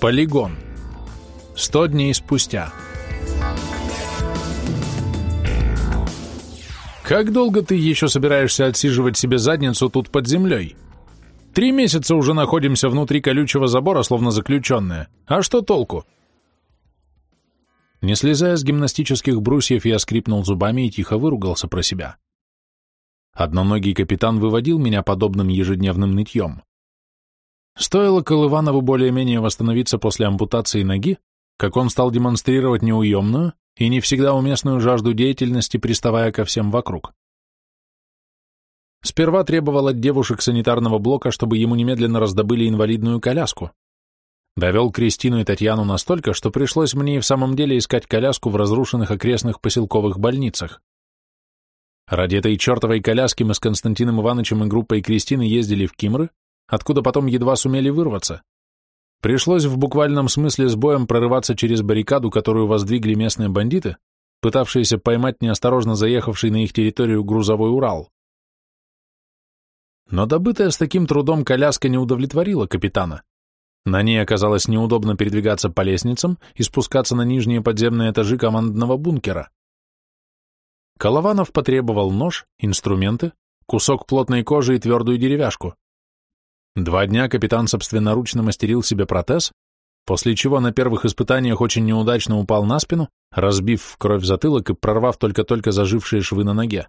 Полигон. Сто дней спустя. Как долго ты еще собираешься отсиживать себе задницу тут под землей? Три месяца уже находимся внутри колючего забора, словно заключенные. А что толку? Не слезая с гимнастических брусьев, я скрипнул зубами и тихо выругался про себя. Одноногий капитан выводил меня подобным ежедневным нытьем. Стоило Колыванову более-менее восстановиться после ампутации ноги, как он стал демонстрировать неуемную и не всегда уместную жажду деятельности, приставая ко всем вокруг. Сперва требовал от девушек санитарного блока, чтобы ему немедленно раздобыли инвалидную коляску. Довел Кристину и Татьяну настолько, что пришлось мне и в самом деле искать коляску в разрушенных окрестных поселковых больницах. Ради этой чертовой коляски мы с Константином Ивановичем и группой Кристины ездили в Кимры, откуда потом едва сумели вырваться. Пришлось в буквальном смысле с боем прорываться через баррикаду, которую воздвигли местные бандиты, пытавшиеся поймать неосторожно заехавший на их территорию грузовой Урал. Но добытая с таким трудом коляска не удовлетворила капитана. На ней оказалось неудобно передвигаться по лестницам и спускаться на нижние подземные этажи командного бункера. Колованов потребовал нож, инструменты, кусок плотной кожи и твердую деревяшку. Два дня капитан собственноручно мастерил себе протез, после чего на первых испытаниях очень неудачно упал на спину, разбив в кровь затылок и прорвав только-только зажившие швы на ноге.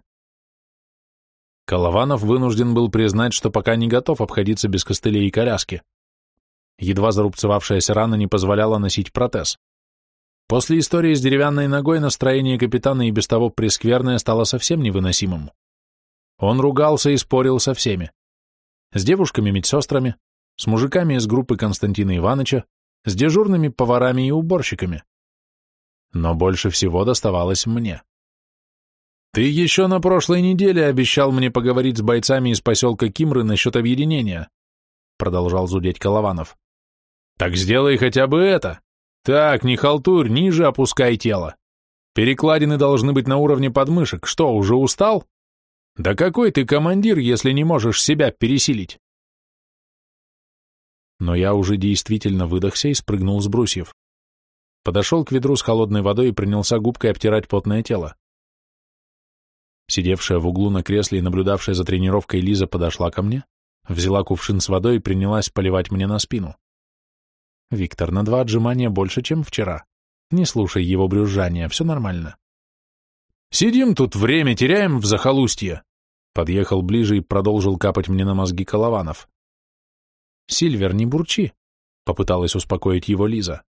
Колованов вынужден был признать, что пока не готов обходиться без костылей и коляски. Едва зарубцевавшаяся рана не позволяла носить протез. После истории с деревянной ногой настроение капитана и без того прескверное стало совсем невыносимым. Он ругался и спорил со всеми с девушками-медсестрами, с мужиками из группы Константина Ивановича, с дежурными поварами и уборщиками. Но больше всего доставалось мне. «Ты еще на прошлой неделе обещал мне поговорить с бойцами из поселка Кимры насчет объединения», продолжал зудеть Колованов. «Так сделай хотя бы это. Так, не халтурь, ниже опускай тело. Перекладины должны быть на уровне подмышек. Что, уже устал?» Да какой ты командир, если не можешь себя пересилить? Но я уже действительно выдохся и спрыгнул с брусьев. Подошел к ведру с холодной водой и принялся губкой обтирать потное тело. Сидевшая в углу на кресле и наблюдавшая за тренировкой Лиза подошла ко мне, взяла кувшин с водой и принялась поливать мне на спину. «Виктор, на два отжимания больше, чем вчера. Не слушай его брюзжания, все нормально». «Сидим тут, время теряем в захолустье», Подъехал ближе и продолжил капать мне на мозги Колованов. «Сильвер, не бурчи», — попыталась успокоить его Лиза.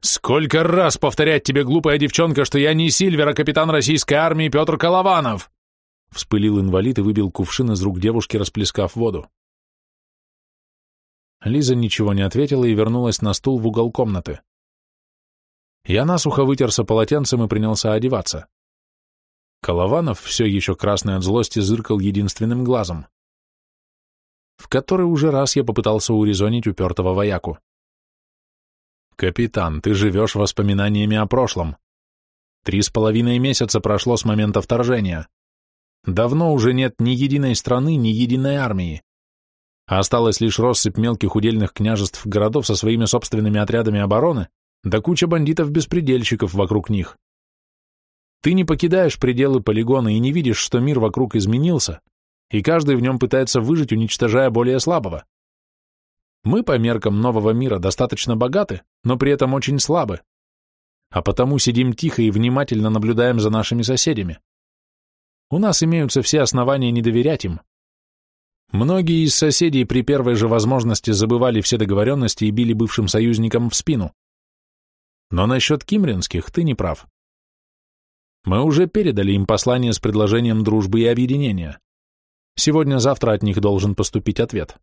«Сколько раз повторять тебе, глупая девчонка, что я не Сильвер, а капитан российской армии Петр Колованов!» Вспылил инвалид и выбил кувшин из рук девушки, расплескав воду. Лиза ничего не ответила и вернулась на стул в угол комнаты. Я насухо вытерся полотенцем и принялся одеваться. Колованов, все еще красный от злости, зыркал единственным глазом. В который уже раз я попытался урезонить упертого вояку. «Капитан, ты живешь воспоминаниями о прошлом. Три с половиной месяца прошло с момента вторжения. Давно уже нет ни единой страны, ни единой армии. Осталась лишь россыпь мелких удельных княжеств городов со своими собственными отрядами обороны, да куча бандитов-беспредельщиков вокруг них. Ты не покидаешь пределы полигона и не видишь, что мир вокруг изменился, и каждый в нем пытается выжить, уничтожая более слабого. Мы по меркам нового мира достаточно богаты, но при этом очень слабы, а потому сидим тихо и внимательно наблюдаем за нашими соседями. У нас имеются все основания не доверять им. Многие из соседей при первой же возможности забывали все договоренности и били бывшим союзникам в спину. Но насчет кимринских ты не прав. Мы уже передали им послание с предложением дружбы и объединения. Сегодня-завтра от них должен поступить ответ.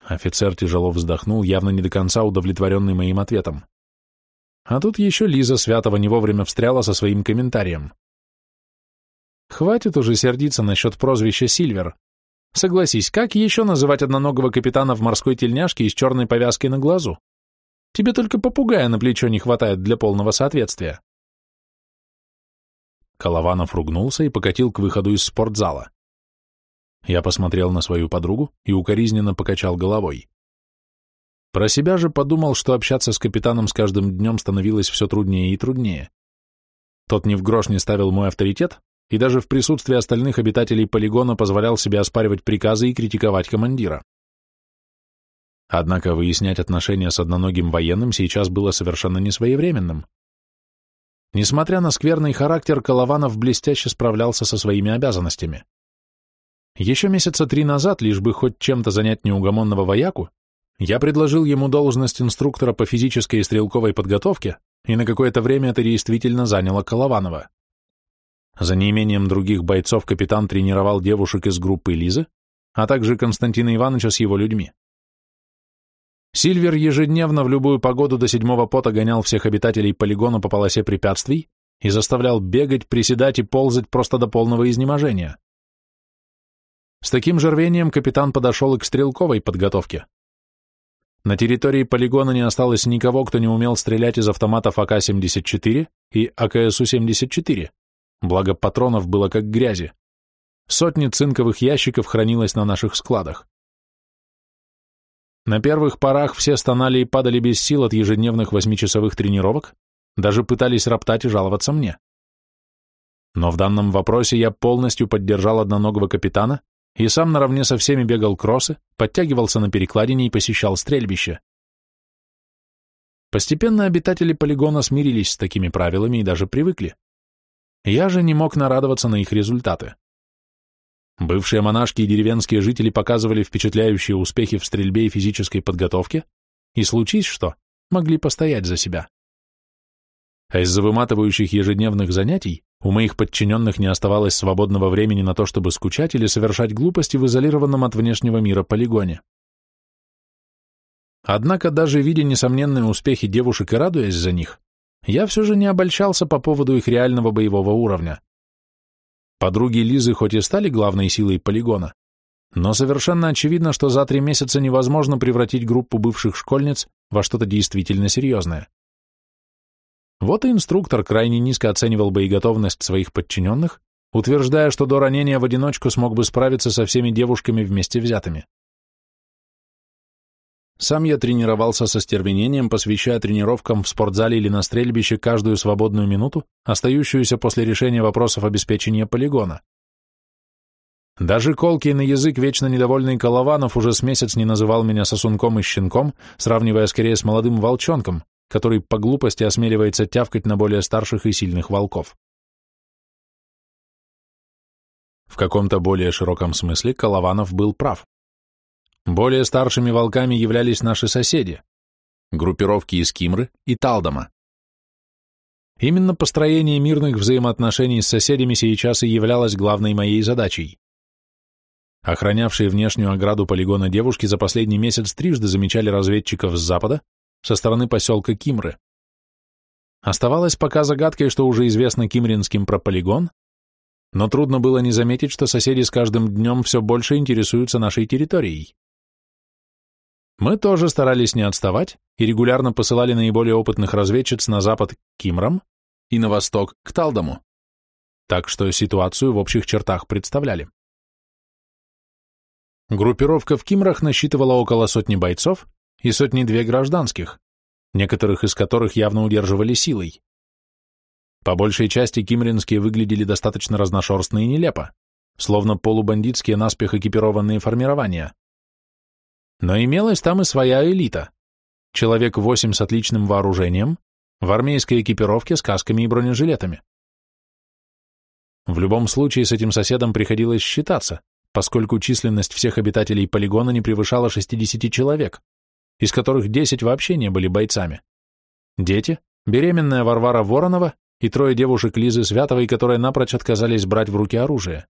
Офицер тяжело вздохнул, явно не до конца удовлетворенный моим ответом. А тут еще Лиза Святого не вовремя встряла со своим комментарием. Хватит уже сердиться насчет прозвища Сильвер. Согласись, как еще называть одноногого капитана в морской тельняшке и с черной повязкой на глазу? Тебе только попугая на плечо не хватает для полного соответствия. Колованов ругнулся и покатил к выходу из спортзала. Я посмотрел на свою подругу и укоризненно покачал головой. Про себя же подумал, что общаться с капитаном с каждым днем становилось все труднее и труднее. Тот ни в грош не ставил мой авторитет, и даже в присутствии остальных обитателей полигона позволял себе оспаривать приказы и критиковать командира. Однако выяснять отношения с одноногим военным сейчас было совершенно несвоевременным. Несмотря на скверный характер, Колованов блестяще справлялся со своими обязанностями. Еще месяца три назад, лишь бы хоть чем-то занять неугомонного вояку, я предложил ему должность инструктора по физической и стрелковой подготовке, и на какое-то время это действительно заняло Колованова. За неимением других бойцов капитан тренировал девушек из группы Лизы, а также Константина Ивановича с его людьми. Сильвер ежедневно в любую погоду до седьмого пота гонял всех обитателей полигона по полосе препятствий и заставлял бегать, приседать и ползать просто до полного изнеможения. С таким же рвением капитан подошел и к стрелковой подготовке. На территории полигона не осталось никого, кто не умел стрелять из автоматов АК-74 и АКСУ-74, благо патронов было как грязи. Сотни цинковых ящиков хранилось на наших складах. На первых порах все стонали и падали без сил от ежедневных восьмичасовых тренировок, даже пытались роптать и жаловаться мне. Но в данном вопросе я полностью поддержал одноногого капитана и сам наравне со всеми бегал кроссы, подтягивался на перекладине и посещал стрельбище. Постепенно обитатели полигона смирились с такими правилами и даже привыкли. Я же не мог нарадоваться на их результаты. Бывшие монашки и деревенские жители показывали впечатляющие успехи в стрельбе и физической подготовке, и случись что, могли постоять за себя. А из-за выматывающих ежедневных занятий у моих подчиненных не оставалось свободного времени на то, чтобы скучать или совершать глупости в изолированном от внешнего мира полигоне. Однако, даже видя несомненные успехи девушек и радуясь за них, я все же не обольщался по поводу их реального боевого уровня. Подруги Лизы хоть и стали главной силой полигона, но совершенно очевидно, что за три месяца невозможно превратить группу бывших школьниц во что-то действительно серьезное. Вот и инструктор крайне низко оценивал боеготовность своих подчиненных, утверждая, что до ранения в одиночку смог бы справиться со всеми девушками вместе взятыми. Сам я тренировался со стервенением, посвящая тренировкам в спортзале или на стрельбище каждую свободную минуту, остающуюся после решения вопросов обеспечения полигона. Даже колкий на язык вечно недовольный Колованов уже с месяц не называл меня сосунком и щенком, сравнивая скорее с молодым волчонком, который по глупости осмеливается тявкать на более старших и сильных волков. В каком-то более широком смысле Колованов был прав. Более старшими волками являлись наши соседи, группировки из Кимры и Талдома. Именно построение мирных взаимоотношений с соседями сейчас и являлось главной моей задачей. Охранявшие внешнюю ограду полигона девушки за последний месяц трижды замечали разведчиков с запада, со стороны поселка Кимры. Оставалось пока загадкой, что уже известно кимринским про полигон, но трудно было не заметить, что соседи с каждым днем все больше интересуются нашей территорией. Мы тоже старались не отставать и регулярно посылали наиболее опытных разведчиц на запад к Кимрам и на восток к Талдому, так что ситуацию в общих чертах представляли. Группировка в Кимрах насчитывала около сотни бойцов и сотни-две гражданских, некоторых из которых явно удерживали силой. По большей части кимринские выглядели достаточно разношерстно и нелепо, словно полубандитские наспех экипированные формирования. Но имелась там и своя элита. Человек восемь с отличным вооружением, в армейской экипировке с касками и бронежилетами. В любом случае с этим соседом приходилось считаться, поскольку численность всех обитателей полигона не превышала 60 человек, из которых 10 вообще не были бойцами. Дети, беременная Варвара Воронова и трое девушек Лизы Святовой, которые напрочь отказались брать в руки оружие.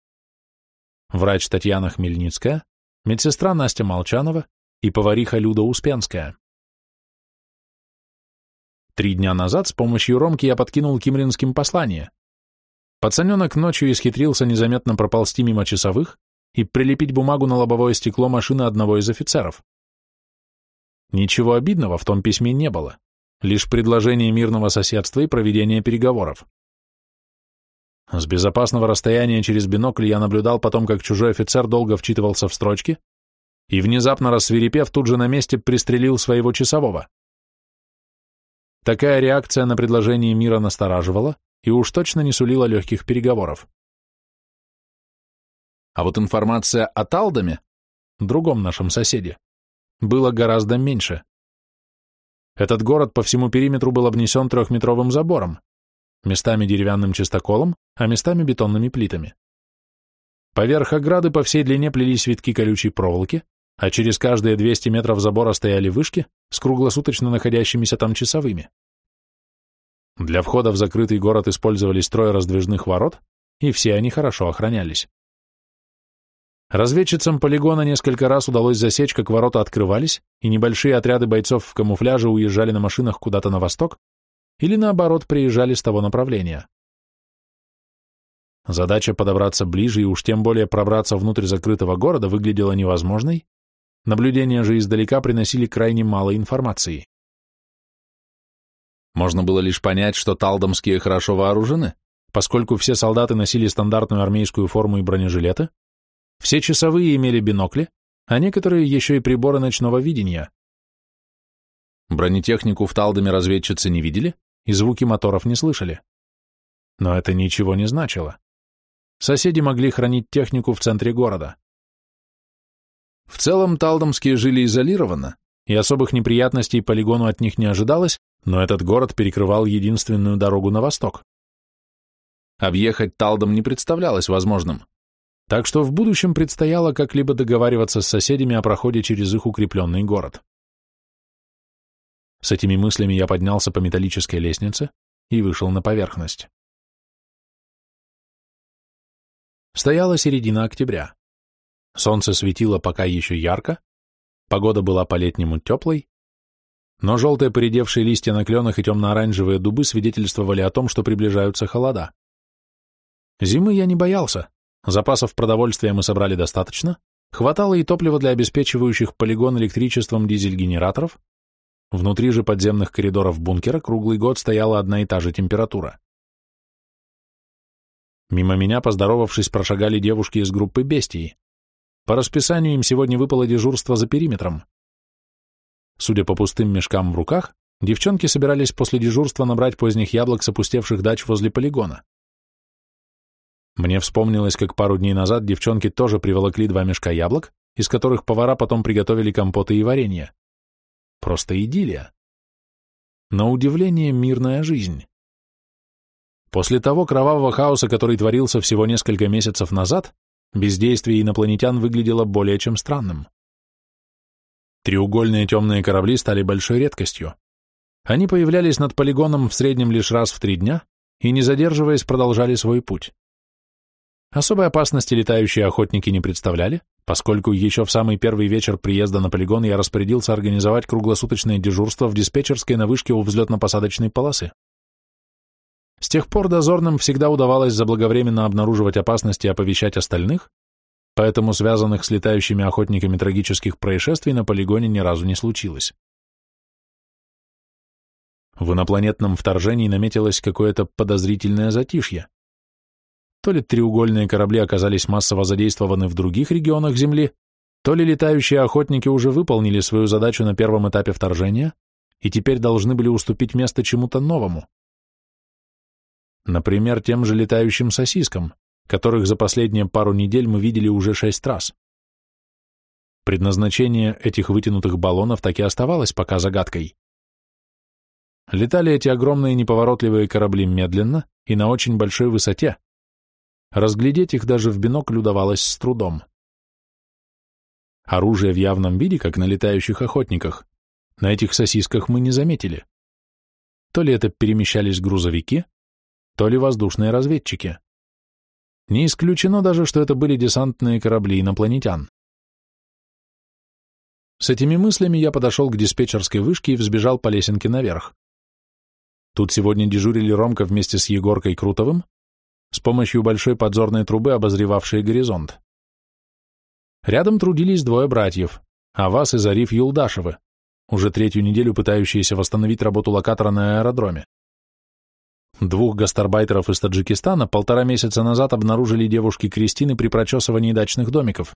Врач Татьяна Хмельницкая, медсестра Настя Молчанова и повариха Люда Успенская. Три дня назад с помощью Ромки я подкинул кимринским послание. Пацаненок ночью исхитрился незаметно проползти мимо часовых и прилепить бумагу на лобовое стекло машины одного из офицеров. Ничего обидного в том письме не было, лишь предложение мирного соседства и проведение переговоров. С безопасного расстояния через бинокль я наблюдал потом, как чужой офицер долго вчитывался в строчки и, внезапно рассверепев, тут же на месте пристрелил своего часового. Такая реакция на предложение мира настораживала и уж точно не сулила легких переговоров. А вот информация о Талдоме, другом нашем соседе, было гораздо меньше. Этот город по всему периметру был обнесен трехметровым забором, местами деревянным чистоколом, а местами бетонными плитами. Поверх ограды по всей длине плелись витки колючей проволоки, а через каждые 200 метров забора стояли вышки с круглосуточно находящимися там часовыми. Для входа в закрытый город использовались трое раздвижных ворот, и все они хорошо охранялись. Разведчицам полигона несколько раз удалось засечь, как ворота открывались, и небольшие отряды бойцов в камуфляже уезжали на машинах куда-то на восток или, наоборот, приезжали с того направления. Задача подобраться ближе и уж тем более пробраться внутрь закрытого города выглядела невозможной, наблюдения же издалека приносили крайне мало информации. Можно было лишь понять, что талдомские хорошо вооружены, поскольку все солдаты носили стандартную армейскую форму и бронежилеты, все часовые имели бинокли, а некоторые еще и приборы ночного видения. Бронетехнику в Талдоме разведчицы не видели и звуки моторов не слышали. Но это ничего не значило. Соседи могли хранить технику в центре города. В целом талдомские жили изолированно, и особых неприятностей полигону от них не ожидалось, но этот город перекрывал единственную дорогу на восток. Объехать Талдом не представлялось возможным, так что в будущем предстояло как-либо договариваться с соседями о проходе через их укрепленный город. С этими мыслями я поднялся по металлической лестнице и вышел на поверхность. Стояла середина октября. Солнце светило пока еще ярко, погода была по-летнему теплой, но желтые поредевшие листья на кленах и темно-оранжевые дубы свидетельствовали о том, что приближаются холода. Зимы я не боялся, запасов продовольствия мы собрали достаточно, хватало и топлива для обеспечивающих полигон электричеством дизель-генераторов, внутри же подземных коридоров бункера круглый год стояла одна и та же температура. Мимо меня, поздоровавшись, прошагали девушки из группы бестии. По расписанию им сегодня выпало дежурство за периметром. Судя по пустым мешкам в руках, девчонки собирались после дежурства набрать поздних яблок с опустевших дач возле полигона. Мне вспомнилось, как пару дней назад девчонки тоже приволокли два мешка яблок, из которых повара потом приготовили компоты и варенье. Просто идиллия. На удивление мирная жизнь. После того кровавого хаоса, который творился всего несколько месяцев назад, бездействие инопланетян выглядело более чем странным. Треугольные темные корабли стали большой редкостью. Они появлялись над полигоном в среднем лишь раз в три дня и, не задерживаясь, продолжали свой путь. Особой опасности летающие охотники не представляли, поскольку еще в самый первый вечер приезда на полигон я распорядился организовать круглосуточное дежурство в диспетчерской на вышке у взлетно-посадочной полосы. С тех пор дозорным всегда удавалось заблаговременно обнаруживать опасности и оповещать остальных, поэтому связанных с летающими охотниками трагических происшествий на полигоне ни разу не случилось. В инопланетном вторжении наметилось какое-то подозрительное затишье. То ли треугольные корабли оказались массово задействованы в других регионах Земли, то ли летающие охотники уже выполнили свою задачу на первом этапе вторжения и теперь должны были уступить место чему-то новому. Например, тем же летающим сосискам, которых за последние пару недель мы видели уже шесть раз. Предназначение этих вытянутых баллонов так и оставалось пока загадкой. Летали эти огромные неповоротливые корабли медленно и на очень большой высоте. Разглядеть их даже в бинокль удавалось с трудом. Оружие в явном виде, как на летающих охотниках, на этих сосисках мы не заметили. То ли это перемещались грузовики, то ли воздушные разведчики. Не исключено даже, что это были десантные корабли инопланетян. С этими мыслями я подошел к диспетчерской вышке и взбежал по лесенке наверх. Тут сегодня дежурили Ромка вместе с Егоркой Крутовым, с помощью большой подзорной трубы, обозревавшей горизонт. Рядом трудились двое братьев, Авас и Зариф Юлдашевы, уже третью неделю пытающиеся восстановить работу локатора на аэродроме. Двух гастарбайтеров из Таджикистана полтора месяца назад обнаружили девушки Кристины при прочесывании дачных домиков.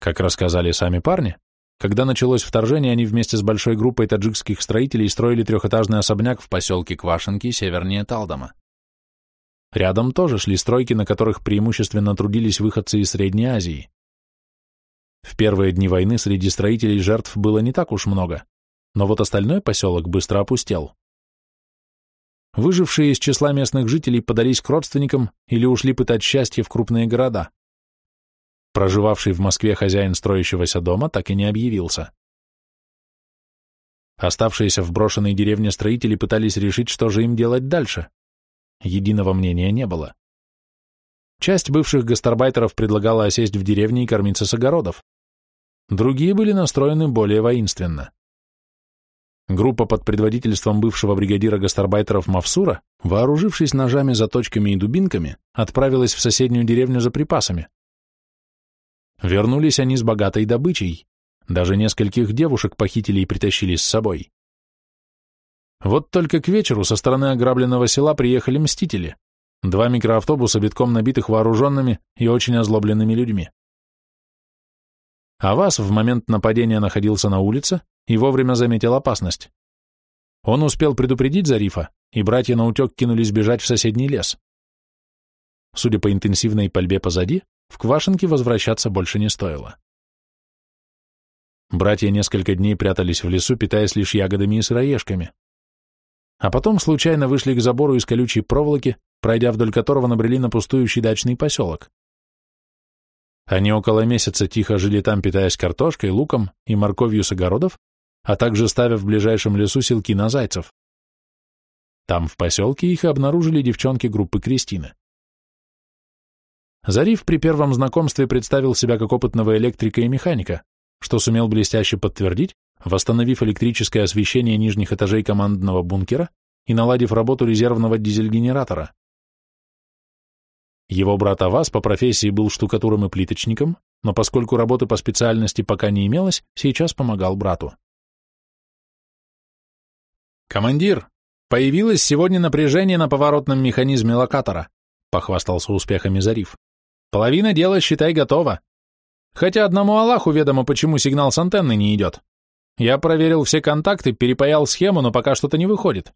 Как рассказали сами парни, когда началось вторжение, они вместе с большой группой таджикских строителей строили трехэтажный особняк в поселке Квашенки, севернее Талдома. Рядом тоже шли стройки, на которых преимущественно трудились выходцы из Средней Азии. В первые дни войны среди строителей жертв было не так уж много, но вот остальной поселок быстро опустел. Выжившие из числа местных жителей подались к родственникам или ушли пытать счастье в крупные города. Проживавший в Москве хозяин строящегося дома так и не объявился. Оставшиеся в брошенной деревне строители пытались решить, что же им делать дальше. Единого мнения не было. Часть бывших гастарбайтеров предлагала осесть в деревне и кормиться с огородов. Другие были настроены более воинственно. Группа под предводительством бывшего бригадира гастарбайтеров Мавсура, вооружившись ножами, заточками и дубинками, отправилась в соседнюю деревню за припасами. Вернулись они с богатой добычей, даже нескольких девушек похитили и притащили с собой. Вот только к вечеру со стороны ограбленного села приехали мстители, два микроавтобуса, битком набитых вооруженными и очень озлобленными людьми. Авас в момент нападения находился на улице и вовремя заметил опасность. Он успел предупредить Зарифа, и братья на утек кинулись бежать в соседний лес. Судя по интенсивной пальбе позади, в Квашенке возвращаться больше не стоило. Братья несколько дней прятались в лесу, питаясь лишь ягодами и сыроежками. А потом случайно вышли к забору из колючей проволоки, пройдя вдоль которого набрели на пустующий дачный поселок. Они около месяца тихо жили там, питаясь картошкой, луком и морковью с огородов, а также ставя в ближайшем лесу селки на зайцев. Там, в поселке, их обнаружили девчонки группы Кристины. Зариф при первом знакомстве представил себя как опытного электрика и механика, что сумел блестяще подтвердить, восстановив электрическое освещение нижних этажей командного бункера и наладив работу резервного дизель-генератора. Его брат Авас по профессии был штукатуром и плиточником, но поскольку работы по специальности пока не имелось, сейчас помогал брату. «Командир, появилось сегодня напряжение на поворотном механизме локатора», похвастался успехами Зариф. Половина дела, считай, готова. Хотя одному Аллаху ведомо, почему сигнал с антенны не идет. Я проверил все контакты, перепаял схему, но пока что-то не выходит.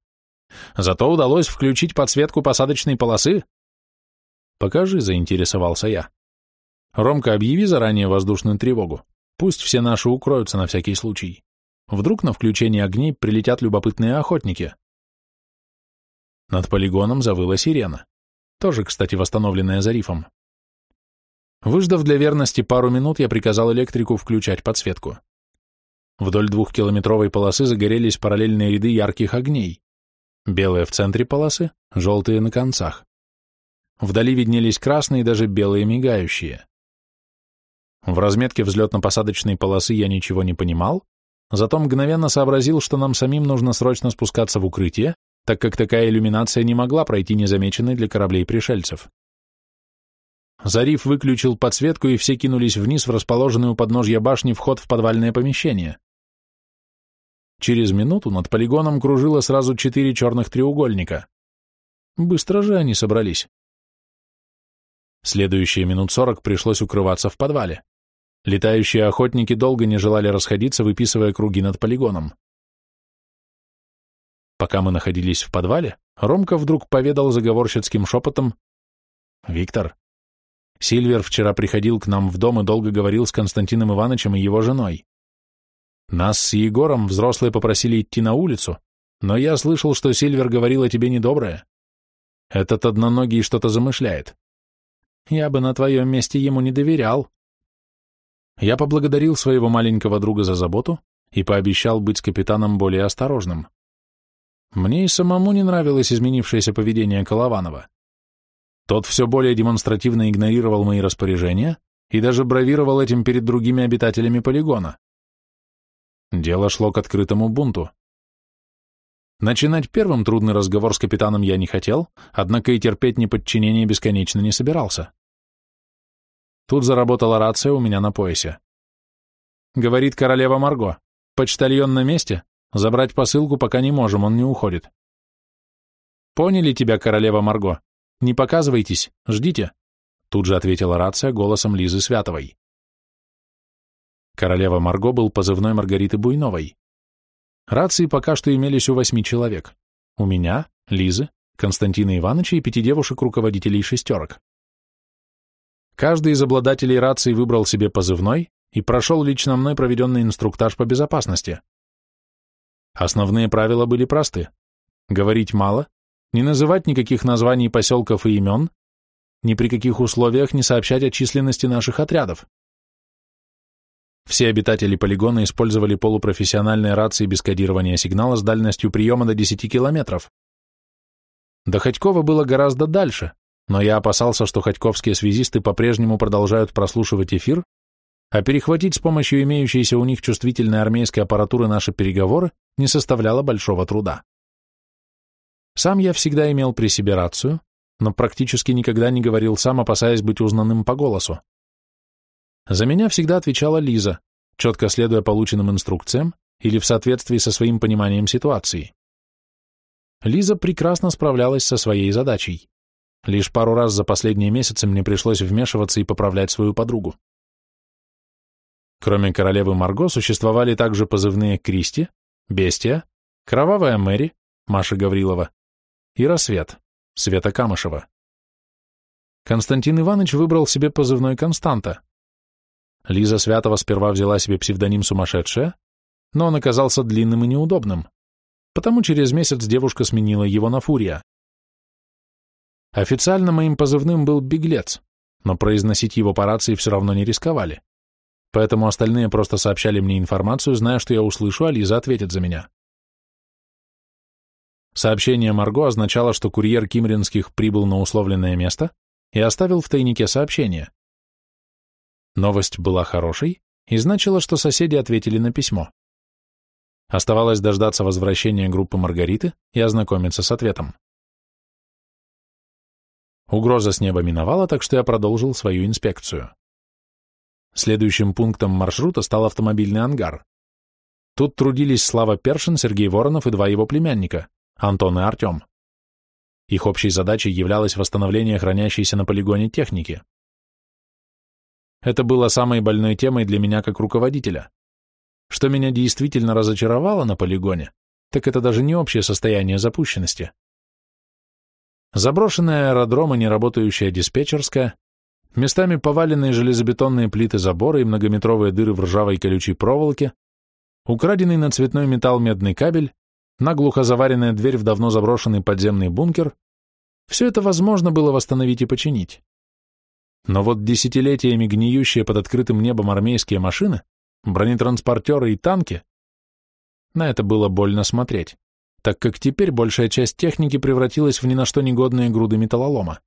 Зато удалось включить подсветку посадочной полосы. Покажи, заинтересовался я. Ромка, объяви заранее воздушную тревогу. Пусть все наши укроются на всякий случай. Вдруг на включение огней прилетят любопытные охотники. Над полигоном завыла сирена. Тоже, кстати, восстановленная Зарифом. Выждав для верности пару минут, я приказал электрику включать подсветку. Вдоль двухкилометровой полосы загорелись параллельные ряды ярких огней. Белые в центре полосы, желтые на концах. Вдали виднелись красные и даже белые мигающие. В разметке взлетно-посадочной полосы я ничего не понимал, зато мгновенно сообразил, что нам самим нужно срочно спускаться в укрытие, так как такая иллюминация не могла пройти незамеченной для кораблей пришельцев. Зариф выключил подсветку, и все кинулись вниз в расположенный у подножья башни вход в подвальное помещение. Через минуту над полигоном кружило сразу четыре черных треугольника. Быстро же они собрались. Следующие минут сорок пришлось укрываться в подвале. Летающие охотники долго не желали расходиться, выписывая круги над полигоном. Пока мы находились в подвале, Ромка вдруг поведал заговорщицким шепотом «Виктор, Сильвер вчера приходил к нам в дом и долго говорил с Константином Ивановичем и его женой. Нас с Егором взрослые попросили идти на улицу, но я слышал, что Сильвер говорил о тебе недоброе. Этот одноногий что-то замышляет. Я бы на твоем месте ему не доверял. Я поблагодарил своего маленького друга за заботу и пообещал быть капитаном более осторожным. Мне и самому не нравилось изменившееся поведение Колованова. Тот все более демонстративно игнорировал мои распоряжения и даже бравировал этим перед другими обитателями полигона. Дело шло к открытому бунту. Начинать первым трудный разговор с капитаном я не хотел, однако и терпеть неподчинение бесконечно не собирался. Тут заработала рация у меня на поясе. Говорит королева Марго. Почтальон на месте? Забрать посылку пока не можем, он не уходит. Поняли тебя, королева Марго? «Не показывайтесь, ждите», — тут же ответила рация голосом Лизы Святовой. Королева Марго был позывной Маргариты Буйновой. Рации пока что имелись у восьми человек. У меня, Лизы, Константина Ивановича и пяти девушек-руководителей шестерок. Каждый из обладателей рации выбрал себе позывной и прошел лично мной проведенный инструктаж по безопасности. Основные правила были просты. Говорить мало, не называть никаких названий поселков и имен, ни при каких условиях не сообщать о численности наших отрядов. Все обитатели полигона использовали полупрофессиональные рации без кодирования сигнала с дальностью приема до 10 километров. До Ходькова было гораздо дальше, но я опасался, что ходьковские связисты по-прежнему продолжают прослушивать эфир, а перехватить с помощью имеющейся у них чувствительной армейской аппаратуры наши переговоры не составляло большого труда. Сам я всегда имел при себе рацию, но практически никогда не говорил сам, опасаясь быть узнанным по голосу. За меня всегда отвечала Лиза, четко следуя полученным инструкциям или в соответствии со своим пониманием ситуации. Лиза прекрасно справлялась со своей задачей. Лишь пару раз за последние месяцы мне пришлось вмешиваться и поправлять свою подругу. Кроме королевы Марго существовали также позывные Кристи, Бестия, Кровавая Мэри, Маша Гаврилова и Рассвет, Света Камышева. Константин Иванович выбрал себе позывной Константа, Лиза Святова сперва взяла себе псевдоним «Сумасшедшая», но он оказался длинным и неудобным, потому через месяц девушка сменила его на «Фурия». Официально моим позывным был «Беглец», но произносить его по рации все равно не рисковали, поэтому остальные просто сообщали мне информацию, зная, что я услышу, а Лиза ответит за меня. Сообщение Марго означало, что курьер Кимринских прибыл на условленное место и оставил в тайнике сообщение. Новость была хорошей и значила, что соседи ответили на письмо. Оставалось дождаться возвращения группы Маргариты и ознакомиться с ответом. Угроза с неба миновала, так что я продолжил свою инспекцию. Следующим пунктом маршрута стал автомобильный ангар. Тут трудились Слава Першин, Сергей Воронов и два его племянника, Антон и Артем. Их общей задачей являлось восстановление хранящейся на полигоне техники. Это было самой больной темой для меня как руководителя. Что меня действительно разочаровало на полигоне, так это даже не общее состояние запущенности. Заброшенные аэродромы, неработающая диспетчерская, местами поваленные железобетонные плиты забора и многометровые дыры в ржавой колючей проволоке, украденный на цветной металл медный кабель, наглухо заваренная дверь в давно заброшенный подземный бункер — все это возможно было восстановить и починить. Но вот десятилетиями гниющие под открытым небом армейские машины, бронетранспортеры и танки, на это было больно смотреть, так как теперь большая часть техники превратилась в ни на что негодные груды металлолома.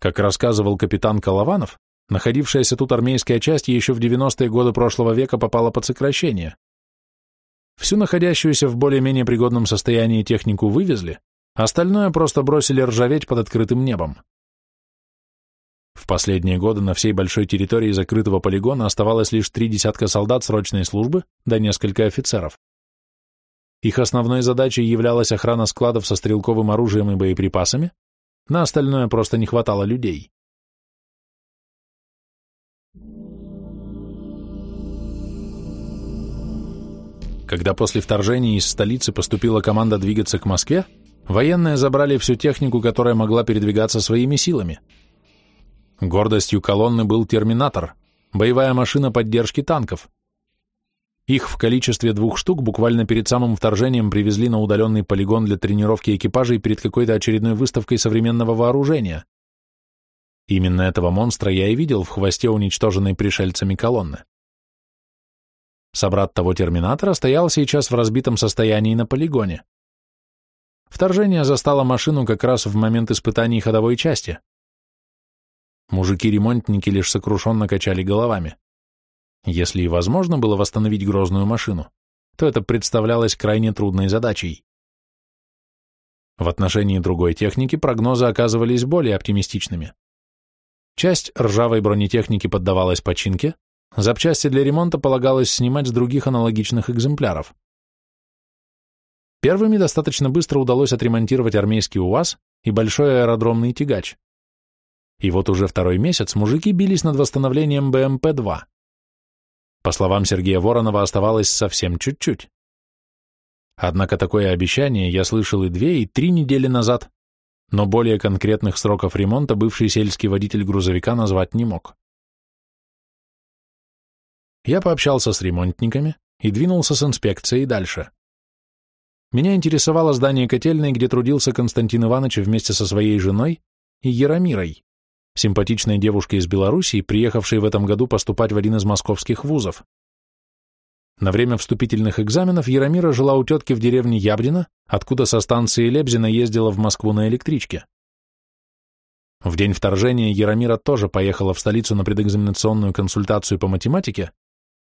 Как рассказывал капитан Колованов, находившаяся тут армейская часть еще в 90-е годы прошлого века попала под сокращение. Всю находящуюся в более-менее пригодном состоянии технику вывезли, остальное просто бросили ржаветь под открытым небом. В последние годы на всей большой территории закрытого полигона оставалось лишь три десятка солдат срочной службы да несколько офицеров. Их основной задачей являлась охрана складов со стрелковым оружием и боеприпасами, на остальное просто не хватало людей. Когда после вторжения из столицы поступила команда двигаться к Москве, военные забрали всю технику, которая могла передвигаться своими силами – Гордостью колонны был терминатор, боевая машина поддержки танков. Их в количестве двух штук буквально перед самым вторжением привезли на удаленный полигон для тренировки экипажей перед какой-то очередной выставкой современного вооружения. Именно этого монстра я и видел в хвосте уничтоженной пришельцами колонны. Собрат того терминатора стоял сейчас в разбитом состоянии на полигоне. Вторжение застало машину как раз в момент испытаний ходовой части. Мужики-ремонтники лишь сокрушенно качали головами. Если и возможно было восстановить грозную машину, то это представлялось крайне трудной задачей. В отношении другой техники прогнозы оказывались более оптимистичными. Часть ржавой бронетехники поддавалась починке, запчасти для ремонта полагалось снимать с других аналогичных экземпляров. Первыми достаточно быстро удалось отремонтировать армейский УАЗ и большой аэродромный тягач. И вот уже второй месяц мужики бились над восстановлением БМП-2, По словам Сергея Воронова, оставалось совсем чуть-чуть. Однако такое обещание я слышал и две, и три недели назад, но более конкретных сроков ремонта бывший сельский водитель грузовика назвать не мог. Я пообщался с ремонтниками и двинулся с инспекцией дальше. Меня интересовало здание котельной, где трудился Константин Иванович вместе со своей женой и Яромирой, симпатичной девушкой из Белоруссии, приехавшей в этом году поступать в один из московских вузов. На время вступительных экзаменов Яромира жила у тетки в деревне Ябдино, откуда со станции Лебзина ездила в Москву на электричке. В день вторжения Яромира тоже поехала в столицу на предэкзаменационную консультацию по математике,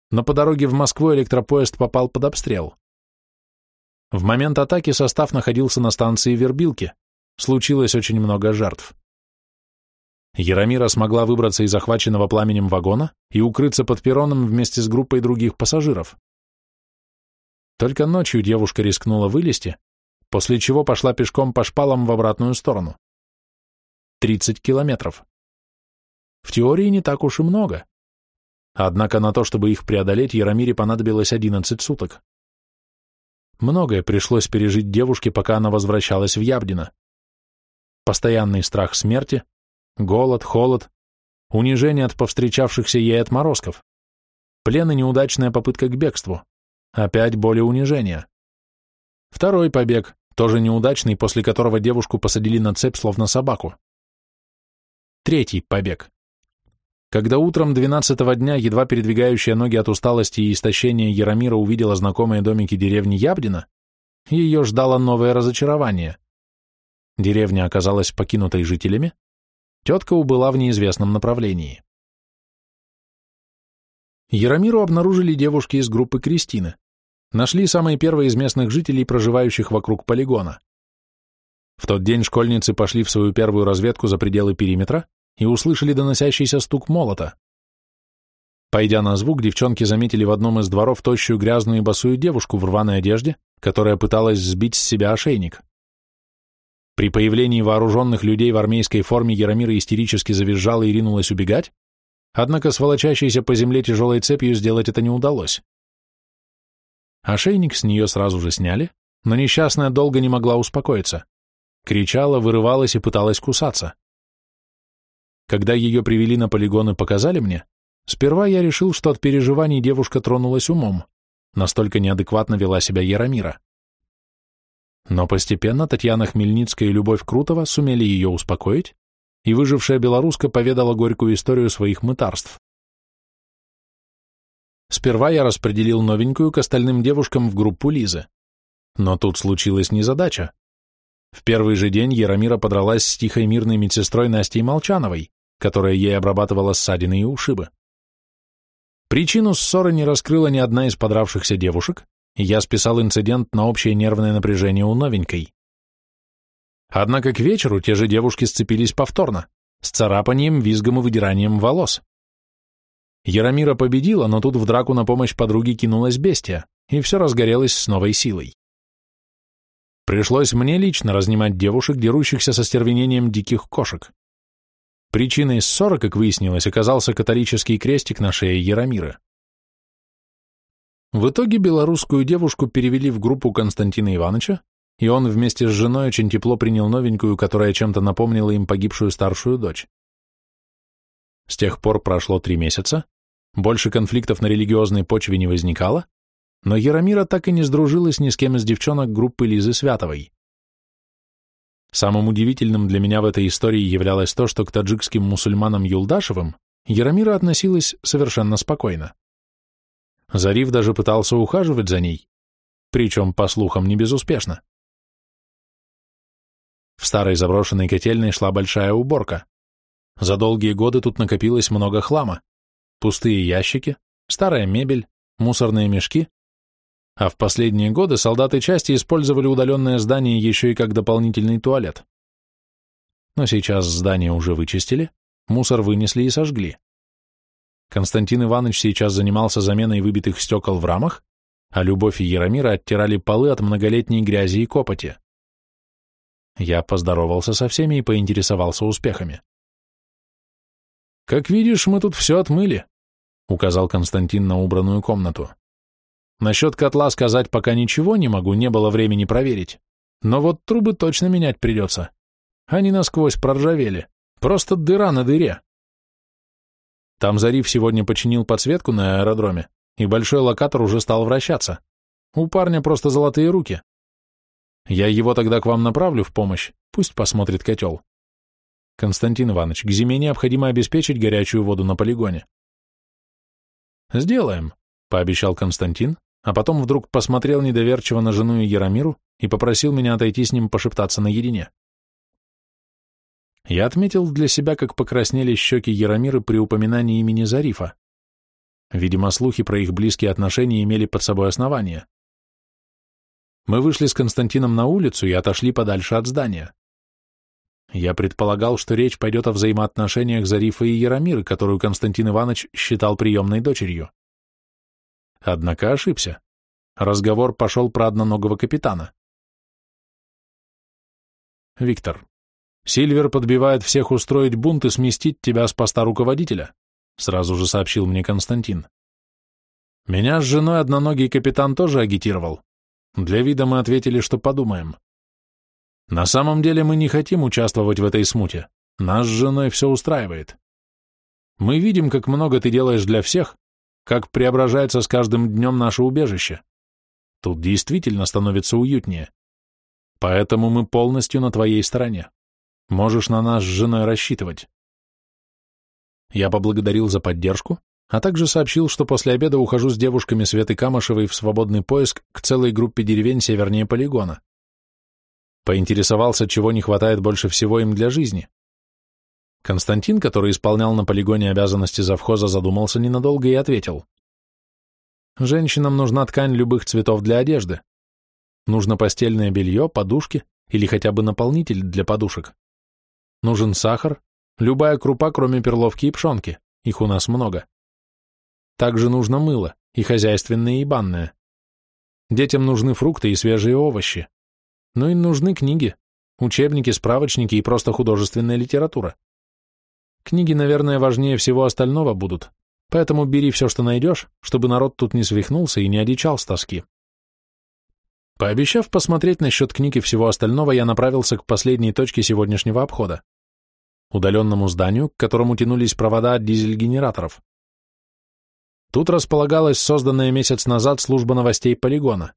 но по дороге в Москву электропоезд попал под обстрел. В момент атаки состав находился на станции Вербилки, случилось очень много жертв. Яромира смогла выбраться из захваченного пламенем вагона и укрыться под перроном вместе с группой других пассажиров. Только ночью девушка рискнула вылезти, после чего пошла пешком по шпалам в обратную сторону. 30 километров. В теории не так уж и много. Однако на то, чтобы их преодолеть, Яромире понадобилось 11 суток. Многое пришлось пережить девушке, пока она возвращалась в Ябдино. Постоянный страх смерти, голод, холод, унижение от повстречавшихся ей отморозков, плен и неудачная попытка к бегству, опять боль и унижение. Второй побег, тоже неудачный, после которого девушку посадили на цепь, словно собаку. Третий побег. Когда утром двенадцатого дня, едва передвигающая ноги от усталости и истощения Яромира увидела знакомые домики деревни Ябдина, ее ждало новое разочарование. Деревня оказалась покинутой жителями, Тетка убыла в неизвестном направлении. Яромиру обнаружили девушки из группы Кристины. Нашли самые первые из местных жителей, проживающих вокруг полигона. В тот день школьницы пошли в свою первую разведку за пределы периметра и услышали доносящийся стук молота. Пойдя на звук, девчонки заметили в одном из дворов тощую грязную и босую девушку в рваной одежде, которая пыталась сбить с себя ошейник. При появлении вооруженных людей в армейской форме Яромира истерически завизжала и ринулась убегать, однако с волочащейся по земле тяжелой цепью сделать это не удалось. Ошейник с нее сразу же сняли, но несчастная долго не могла успокоиться. Кричала, вырывалась и пыталась кусаться. Когда ее привели на полигон и показали мне, сперва я решил, что от переживаний девушка тронулась умом, настолько неадекватно вела себя Яромира. Но постепенно Татьяна Хмельницкая и Любовь Крутова сумели ее успокоить, и выжившая белоруска поведала горькую историю своих мытарств. Сперва я распределил новенькую к остальным девушкам в группу Лизы. Но тут случилась незадача. В первый же день Яромира подралась с тихой мирной медсестрой Настей Молчановой, которая ей обрабатывала ссадины и ушибы. Причину ссоры не раскрыла ни одна из подравшихся девушек, я списал инцидент на общее нервное напряжение у новенькой. Однако к вечеру те же девушки сцепились повторно, с царапанием, визгом и выдиранием волос. Яромира победила, но тут в драку на помощь подруге кинулась бестия, и все разгорелось с новой силой. Пришлось мне лично разнимать девушек, дерущихся со стервенением диких кошек. Причиной ссоры, как выяснилось, оказался католический крестик на шее Яромира. В итоге белорусскую девушку перевели в группу Константина Ивановича, и он вместе с женой очень тепло принял новенькую, которая чем-то напомнила им погибшую старшую дочь. С тех пор прошло три месяца, больше конфликтов на религиозной почве не возникало, но Яромира так и не сдружилась ни с кем из девчонок группы Лизы Святовой. Самым удивительным для меня в этой истории являлось то, что к таджикским мусульманам Юлдашевым Яромира относилась совершенно спокойно. Зариф даже пытался ухаживать за ней, причем, по слухам, не безуспешно. В старой заброшенной котельной шла большая уборка. За долгие годы тут накопилось много хлама. Пустые ящики, старая мебель, мусорные мешки. А в последние годы солдаты части использовали удаленное здание еще и как дополнительный туалет. Но сейчас здание уже вычистили, мусор вынесли и сожгли. Константин Иванович сейчас занимался заменой выбитых стекол в рамах, а Любовь и Яромира оттирали полы от многолетней грязи и копоти. Я поздоровался со всеми и поинтересовался успехами. «Как видишь, мы тут все отмыли. — указал Константин на убранную комнату. «Насчет котла сказать пока ничего не могу, не было времени проверить. Но вот трубы точно менять придется. Они насквозь проржавели. Просто дыра на дыре. Там Зариф сегодня починил подсветку на аэродроме, и большой локатор уже стал вращаться. У парня просто золотые руки. Я его тогда к вам направлю в помощь, пусть посмотрит котел. Константин Иванович, к зиме необходимо обеспечить горячую воду на полигоне. Сделаем, пообещал Константин, а потом вдруг посмотрел недоверчиво на жену и Яромиру и попросил меня отойти с ним пошептаться наедине. Я отметил для себя, как покраснели щеки Яромиры при упоминании имени Зарифа. Видимо, слухи про их близкие отношения имели под собой основания. Мы вышли с Константином на улицу и отошли подальше от здания. Я предполагал, что речь пойдет о взаимоотношениях Зарифа и Яромиры, которую Константин Иванович считал приемной дочерью. Однако ошибся. Разговор пошел про одноногого капитана. Виктор, Сильвер подбивает всех устроить бунт и сместить тебя с поста руководителя, сразу же сообщил мне Константин. Меня с женой одноногий капитан тоже агитировал. Для вида мы ответили, что подумаем. На самом деле мы не хотим участвовать в этой смуте. Нас с женой все устраивает. Мы видим, как много ты делаешь для всех, как преображается с каждым днем наше убежище. Тут действительно становится уютнее. Поэтому мы полностью на твоей стороне. Можешь на нас с женой рассчитывать. Я поблагодарил за поддержку, а также сообщил, что после обеда ухожу с девушками Светы Камышевой в свободный поиск к целой группе деревень севернее полигона. Поинтересовался, чего не хватает больше всего им для жизни. Константин, который исполнял на полигоне обязанности завхоза, задумался ненадолго и ответил. Женщинам нужна ткань любых цветов для одежды. Нужно постельное белье, подушки или хотя бы наполнитель для подушек. Нужен сахар, любая крупа, кроме перловки и пшенки, их у нас много. Также нужно мыло, и хозяйственное, и банное. Детям нужны фрукты и свежие овощи. Ну и нужны книги, учебники, справочники и просто художественная литература. Книги, наверное, важнее всего остального будут, поэтому бери все, что найдешь, чтобы народ тут не свихнулся и не одичал с тоски. Пообещав посмотреть насчет книги всего остального, я направился к последней точке сегодняшнего обхода — удаленному зданию, к которому тянулись провода от дизель-генераторов. Тут располагалась созданная месяц назад служба новостей полигона.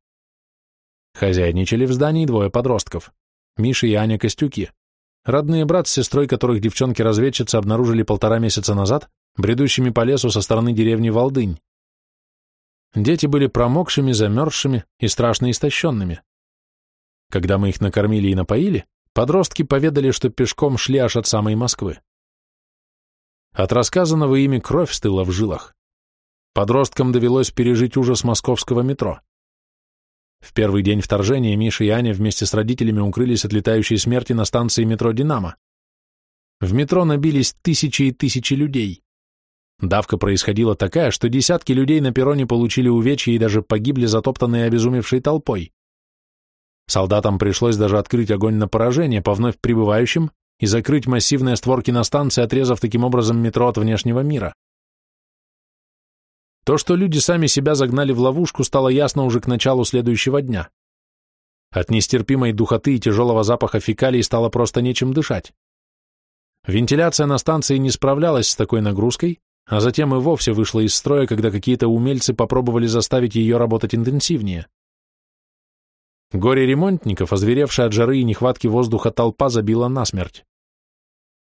Хозяйничали в здании двое подростков — Миша и Аня Костюки, родные брат с сестрой, которых девчонки-разведчицы обнаружили полтора месяца назад, бредущими по лесу со стороны деревни Волдынь. Дети были промокшими, замерзшими и страшно истощенными. Когда мы их накормили и напоили, подростки поведали, что пешком шли аж от самой Москвы. От рассказанного ими кровь стыла в жилах. Подросткам довелось пережить ужас московского метро. В первый день вторжения Миша и Аня вместе с родителями укрылись от летающей смерти на станции метро «Динамо». В метро набились тысячи и тысячи людей. Давка происходила такая, что десятки людей на перроне получили увечья и даже погибли затоптанные обезумевшей толпой. Солдатам пришлось даже открыть огонь на поражение по вновь прибывающим и закрыть массивные створки на станции, отрезав таким образом метро от внешнего мира. То, что люди сами себя загнали в ловушку, стало ясно уже к началу следующего дня. От нестерпимой духоты и тяжелого запаха фекалий стало просто нечем дышать. Вентиляция на станции не справлялась с такой нагрузкой, а затем и вовсе вышла из строя, когда какие-то умельцы попробовали заставить ее работать интенсивнее. Горе ремонтников, озверевшая от жары и нехватки воздуха толпа, забила насмерть.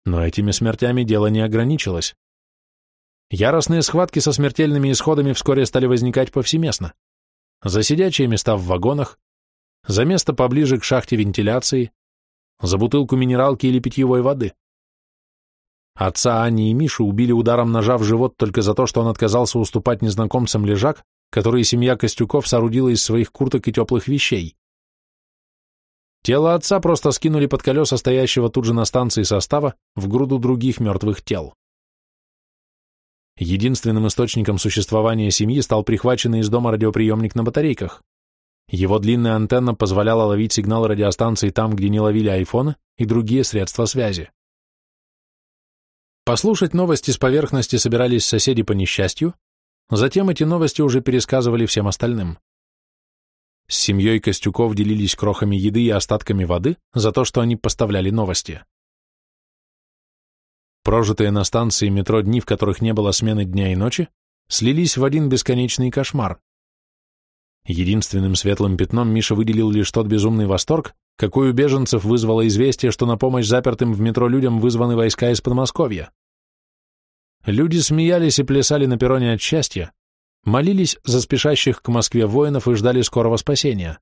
Но этими смертями дело не ограничилось. Яростные схватки со смертельными исходами вскоре стали возникать повсеместно. За сидячие места в вагонах, за место поближе к шахте вентиляции, за бутылку минералки или питьевой воды. Отца Ани и Миши убили ударом ножа в живот только за то, что он отказался уступать незнакомцам лежак, который семья Костюков соорудила из своих курток и теплых вещей. Тело отца просто скинули под колеса стоящего тут же на станции состава в груду других мертвых тел. Единственным источником существования семьи стал прихваченный из дома радиоприемник на батарейках. Его длинная антенна позволяла ловить сигнал радиостанции там, где не ловили айфоны и другие средства связи. Послушать новости с поверхности собирались соседи по несчастью, затем эти новости уже пересказывали всем остальным. С семьей Костюков делились крохами еды и остатками воды за то, что они поставляли новости. Прожитые на станции метро дни, в которых не было смены дня и ночи, слились в один бесконечный кошмар. Единственным светлым пятном Миша выделил лишь тот безумный восторг, какой у беженцев вызвало известие, что на помощь запертым в метро людям вызваны войска из Подмосковья. Люди смеялись и плясали на перроне от счастья, молились за спешащих к Москве воинов и ждали скорого спасения.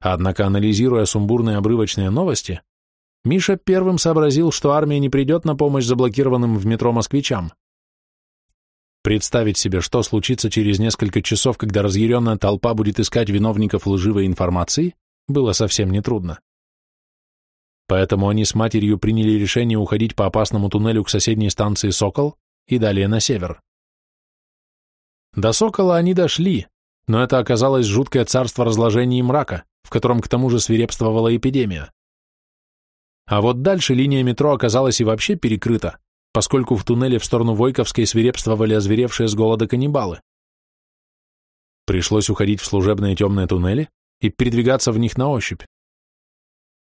Однако, анализируя сумбурные обрывочные новости, Миша первым сообразил, что армия не придет на помощь заблокированным в метро москвичам. Представить себе, что случится через несколько часов, когда разъяренная толпа будет искать виновников лживой информации, было совсем нетрудно. Поэтому они с матерью приняли решение уходить по опасному туннелю к соседней станции «Сокол» и далее на север. До Сокола они дошли, но это оказалось жуткое царство разложения и мрака, в котором к тому же свирепствовала эпидемия. А вот дальше линия метро оказалась и вообще перекрыта, поскольку в туннеле в сторону Войковской свирепствовали озверевшие с голода каннибалы. Пришлось уходить в служебные темные туннели и передвигаться в них на ощупь.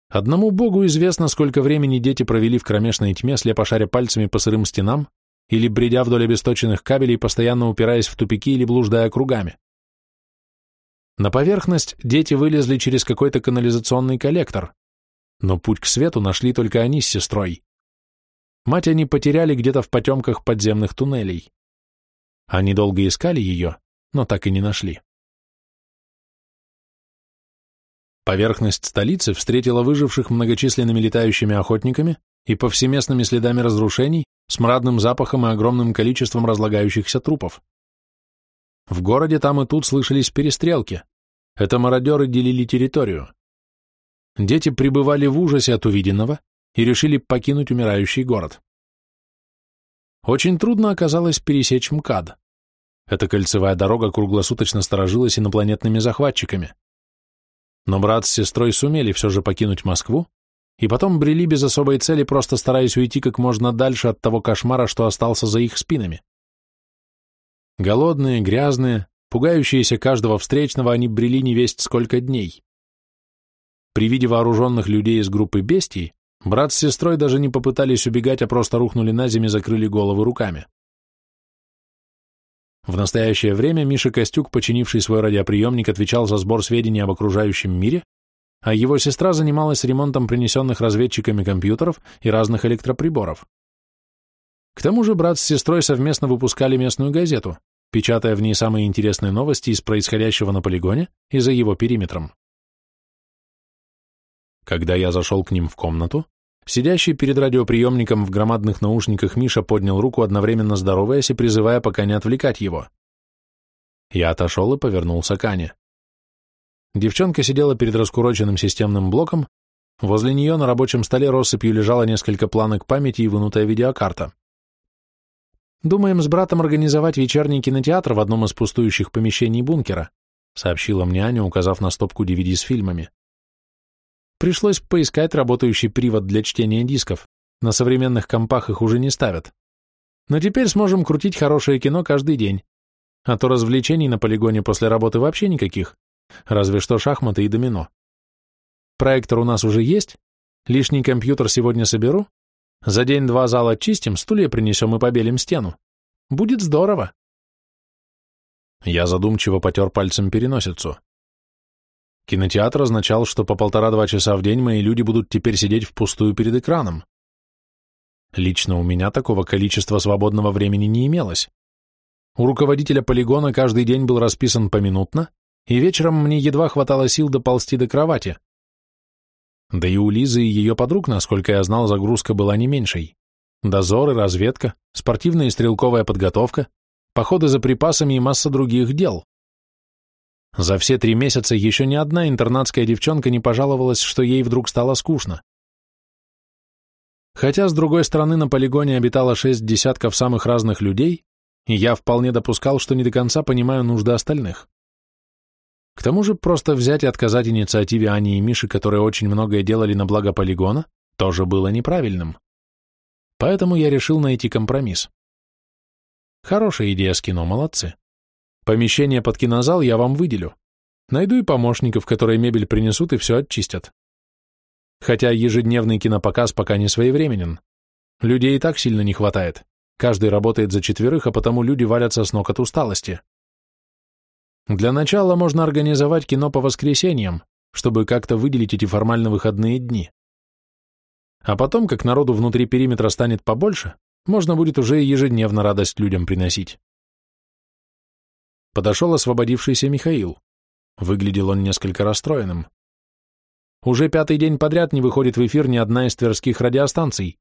Одному богу известно, сколько времени дети провели в кромешной тьме, слепо шаря пальцами по сырым стенам или бредя вдоль обесточенных кабелей, постоянно упираясь в тупики или блуждая кругами. На поверхность дети вылезли через какой-то канализационный коллектор, но путь к свету нашли только они с сестрой. Мать они потеряли где-то в потемках подземных туннелей. Они долго искали ее, но так и не нашли. Поверхность столицы встретила выживших многочисленными летающими охотниками и повсеместными следами разрушений, смрадным запахом и огромным количеством разлагающихся трупов. В городе там и тут слышались перестрелки. Это мародеры делили территорию. Дети пребывали в ужасе от увиденного и решили покинуть умирающий город. Очень трудно оказалось пересечь МКАД. Эта кольцевая дорога круглосуточно сторожилась инопланетными захватчиками. Но брат с сестрой сумели все же покинуть Москву и потом брели без особой цели, просто стараясь уйти как можно дальше от того кошмара, что остался за их спинами. Голодные, грязные, пугающиеся каждого встречного, они брели невесть сколько дней. При виде вооруженных людей из группы бестий, брат с сестрой даже не попытались убегать, а просто рухнули на землю и закрыли головы руками. В настоящее время Миша Костюк, починивший свой радиоприемник, отвечал за сбор сведений об окружающем мире, а его сестра занималась ремонтом принесенных разведчиками компьютеров и разных электроприборов. К тому же брат с сестрой совместно выпускали местную газету, печатая в ней самые интересные новости из происходящего на полигоне и за его периметром. Когда я зашел к ним в комнату, сидящий перед радиоприемником в громадных наушниках Миша поднял руку, одновременно здороваясь и призывая пока не отвлекать его. Я отошел и повернулся к Ане. Девчонка сидела перед раскуроченным системным блоком, возле нее на рабочем столе россыпью лежало несколько планок памяти и вынутая видеокарта. «Думаем с братом организовать вечерний кинотеатр в одном из пустующих помещений бункера», сообщила мне Аня, указав на стопку DVD с фильмами. Пришлось поискать работающий привод для чтения дисков. На современных компах их уже не ставят. Но теперь сможем крутить хорошее кино каждый день. А то развлечений на полигоне после работы вообще никаких. Разве что шахматы и домино. Проектор у нас уже есть, лишний компьютер сегодня соберу, за день-два зал очистим, стулья принесем и побелим стену. Будет здорово. Я задумчиво потер пальцем переносицу. Кинотеатр означал, что по полтора-два часа в день мои люди будут теперь сидеть впустую перед экраном. Лично у меня такого количества свободного времени не имелось. У руководителя полигона каждый день был расписан поминутно, и вечером мне едва хватало сил доползти до кровати. Да и у Лизы и ее подруг, насколько я знал, загрузка была не меньшей. Дозоры, разведка, спортивная и стрелковая подготовка, походы за припасами и масса других дел. За все три месяца еще ни одна интернатская девчонка не пожаловалась, что ей вдруг стало скучно. Хотя, с другой стороны, на полигоне обитало шесть десятков самых разных людей, я вполне допускал, что не до конца понимаю нужды остальных. К тому же просто взять и отказать инициативе Ани и Миши, которые очень многое делали на благо полигона, тоже было неправильным. Поэтому я решил найти компромисс. Хорошая идея с кино, молодцы. Помещение под кинозал я вам выделю. Найду и помощников, которые мебель принесут и все очистят. Хотя ежедневный кинопоказ пока не своевременен. Людей и так сильно не хватает. Каждый работает за четверых, а потому люди валятся с ног от усталости. Для начала можно организовать кино по воскресеньям, чтобы как-то выделить эти формально выходные дни. А потом, как народу внутри периметра станет побольше, можно будет уже ежедневно радость людям приносить. Подошел освободившийся Михаил. Выглядел он несколько расстроенным. Уже пятый день подряд не выходит в эфир ни одна из тверских радиостанций.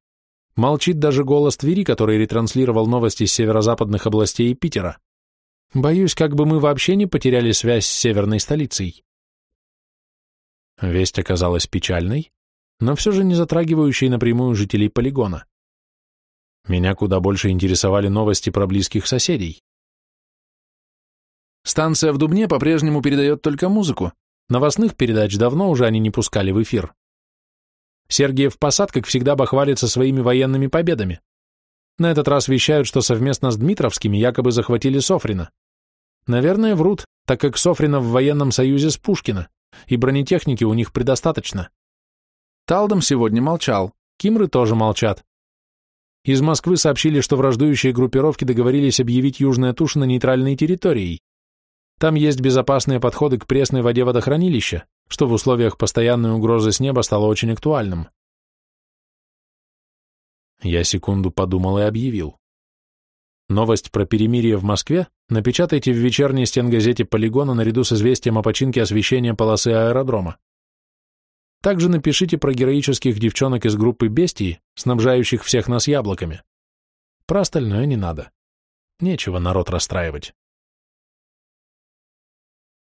Молчит даже голос Твери, который ретранслировал новости с северо-западных областей Питера. Боюсь, как бы мы вообще не потеряли связь с северной столицей. Весть оказалась печальной, но все же не затрагивающей напрямую жителей полигона. Меня куда больше интересовали новости про близких соседей. Станция в Дубне по-прежнему передает только музыку, Новостных передач давно уже они не пускали в эфир. Сергиев Посад, как всегда, бахвалится своими военными победами. На этот раз вещают, что совместно с Дмитровскими якобы захватили Софрина. Наверное, врут, так как Софрина в военном союзе с Пушкина, и бронетехники у них предостаточно. Талдом сегодня молчал, Кимры тоже молчат. Из Москвы сообщили, что враждующие группировки договорились объявить Южная Тушина нейтральной территорией. Там есть безопасные подходы к пресной воде водохранилища, что в условиях постоянной угрозы с неба стало очень актуальным. Я секунду подумал и объявил. Новость про перемирие в Москве напечатайте в вечерней стенгазете «Полигона» наряду с известием о починке освещения полосы аэродрома. Также напишите про героических девчонок из группы «Бестии», снабжающих всех нас яблоками. Про остальное не надо. Нечего народ расстраивать.